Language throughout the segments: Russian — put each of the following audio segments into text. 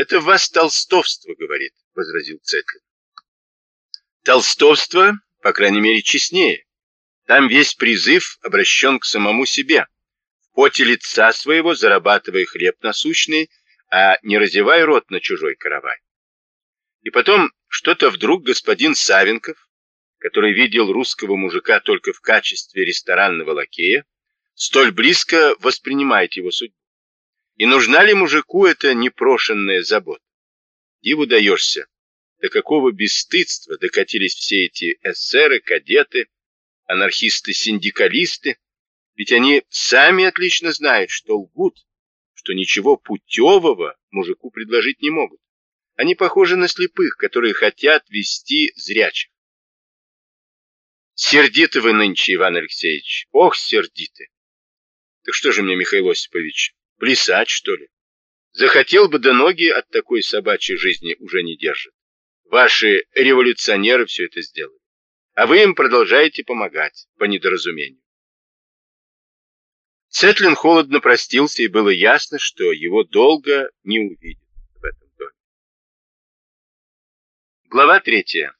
Это вас толстовство, говорит, возразил Цетлин. Толстовство, по крайней мере, честнее. Там весь призыв обращен к самому себе. В поте лица своего зарабатывая хлеб насущный, а не разевай рот на чужой каравай. И потом что-то вдруг господин Савенков, который видел русского мужика только в качестве ресторанного лакея, столь близко воспринимает его судьбу. И нужна ли мужику эта непрошенная забота? Диву даешься, до какого бесстыдства докатились все эти эсеры, кадеты, анархисты-синдикалисты, ведь они сами отлично знают, что лгут, что ничего путевого мужику предложить не могут. Они похожи на слепых, которые хотят вести зрячих. Сердиты вы нынче, Иван Алексеевич, ох, сердиты. Так что же мне, Михаил Осипович, плясать, что ли? Захотел бы, да ноги от такой собачьей жизни уже не держат. Ваши революционеры все это сделали. А вы им продолжаете помогать, по недоразумению. Цетлин холодно простился, и было ясно, что его долго не увидят в этом доме. Глава третья.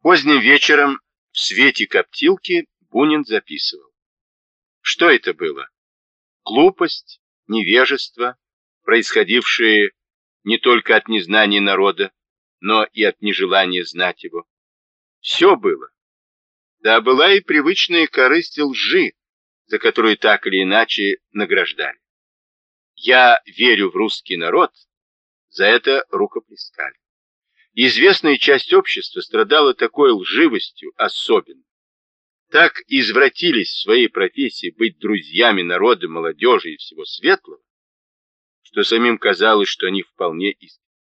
Поздним вечером в свете коптилки Бунин записывал. Что это было? Глупость, невежество, происходившие не только от незнания народа, но и от нежелания знать его. Все было. Да была и привычная корысть лжи, за которую так или иначе награждали. Я верю в русский народ, за это рукоплескали. Известная часть общества страдала такой лживостью особенно. Так извратились в своей профессии быть друзьями народа, молодежи и всего светлого, что самим казалось, что они вполне искренни.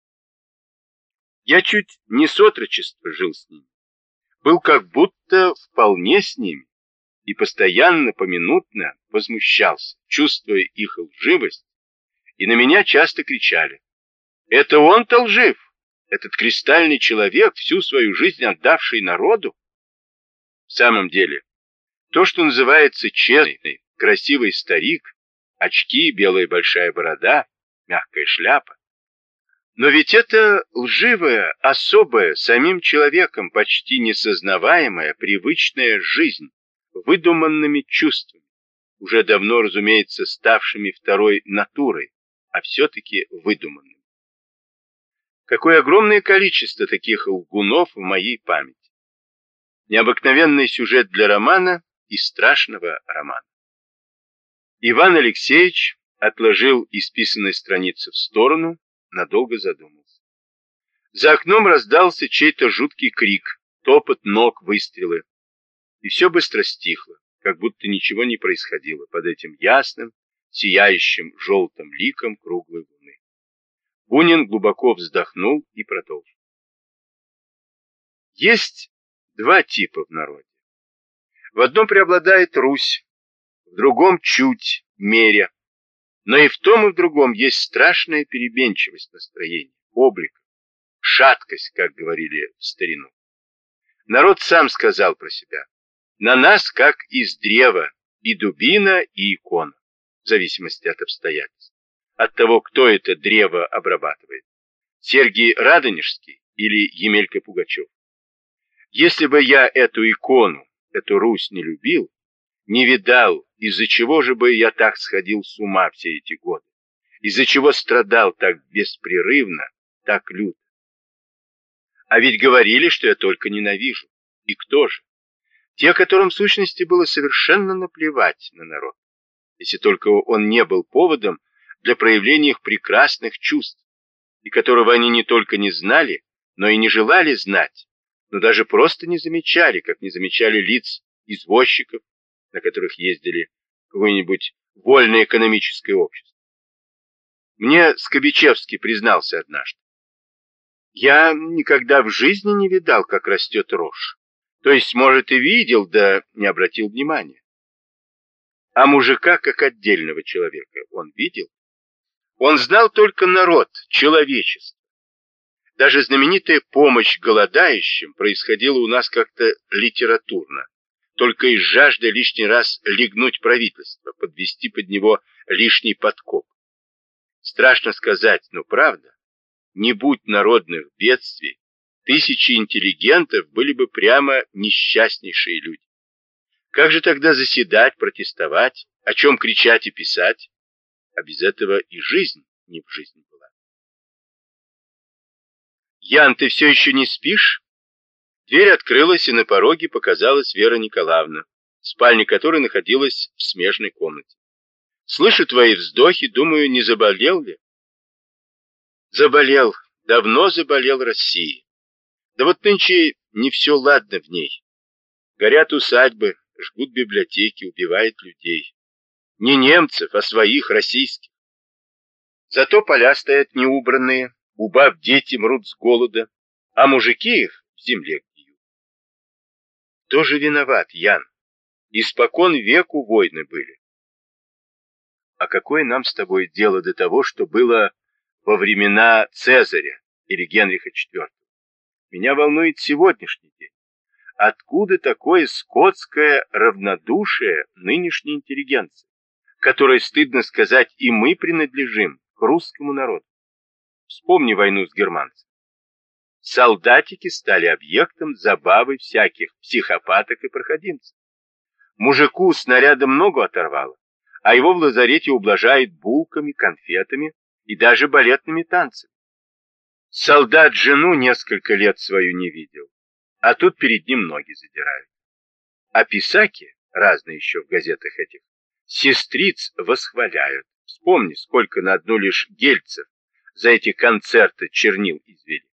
Я чуть не с отрочества жил с ними, был как будто вполне с ними и постоянно, поминутно возмущался, чувствуя их лживость, и на меня часто кричали. Это он-то лжив, этот кристальный человек, всю свою жизнь отдавший народу. В самом деле, то, что называется честный, красивый старик, очки, белая большая борода, мягкая шляпа, но ведь это лживая, особая, самим человеком почти несознаваемая, привычная жизнь, выдуманными чувствами, уже давно, разумеется, ставшими второй натурой, а все-таки выдуманными. Какое огромное количество таких лгунов в моей памяти. Необыкновенный сюжет для романа и страшного романа. Иван Алексеевич отложил исписанные страницы в сторону, надолго задумался. За окном раздался чей-то жуткий крик, топот ног, выстрелы. И все быстро стихло, как будто ничего не происходило под этим ясным, сияющим желтым ликом круглой луны. Бунин глубоко вздохнул и продолжил. Есть два типа в народе. В одном преобладает Русь, в другом чуть, меря, но и в том и в другом есть страшная переменчивость настроения, облика, шаткость, как говорили в старину. Народ сам сказал про себя. На нас, как из древа, и дубина, и икона, в зависимости от обстоятельств. От того, кто это древо обрабатывает. Сергий Радонежский или Емелька Пугачев. Если бы я эту икону, эту Русь не любил, не видал, из-за чего же бы я так сходил с ума все эти годы, из-за чего страдал так беспрерывно, так люто. А ведь говорили, что я только ненавижу. И кто же? Те, которым в сущности было совершенно наплевать на народ, если только он не был поводом для проявления их прекрасных чувств, и которого они не только не знали, но и не желали знать, но даже просто не замечали, как не замечали лиц извозчиков, на которых ездили какое-нибудь вольное экономическое общество. Мне Скобичевский признался однажды. Я никогда в жизни не видал, как растет рожь. То есть, может, и видел, да не обратил внимания. А мужика, как отдельного человека, он видел? Он знал только народ, человечество. Даже знаменитая помощь голодающим происходила у нас как-то литературно только из жажды лишний раз легнуть правительство, подвести под него лишний подкоп. Страшно сказать, но правда, не будь народных бедствий, тысячи интеллигентов были бы прямо несчастнейшие люди. Как же тогда заседать, протестовать, о чем кричать и писать? А без этого и жизнь не в жизни. Ян, ты все еще не спишь? Дверь открылась, и на пороге показалась Вера Николаевна, спальня которой находилась в смежной комнате. Слышу твои вздохи, думаю, не заболел ли? Заболел, давно заболел России. Да вот нынче не все ладно в ней. Горят усадьбы, жгут библиотеки, убивают людей. Не немцев, а своих, российских. Зато поля стоят неубранные, у баб дети мрут с голода, а мужики их в земле гниют. Кто же виноват, Ян? Испокон веку войны были. А какое нам с тобой дело до того, что было во времена Цезаря или Генриха IV? Меня волнует сегодняшний день. Откуда такое скотское равнодушие нынешней интеллигенции, которой, стыдно сказать, и мы принадлежим к русскому народу? Вспомни войну с германцами. Солдатики стали объектом забавы всяких психопаток и проходимцев. Мужику снаряда много оторвало, а его в лазарете ублажает булками, конфетами и даже балетными танцами. Солдат жену несколько лет свою не видел, а тут перед ним ноги задирают. А писаки, разные еще в газетах этих, сестриц восхваляют. Вспомни, сколько на одну лишь гельцев за эти концерты чернил извели.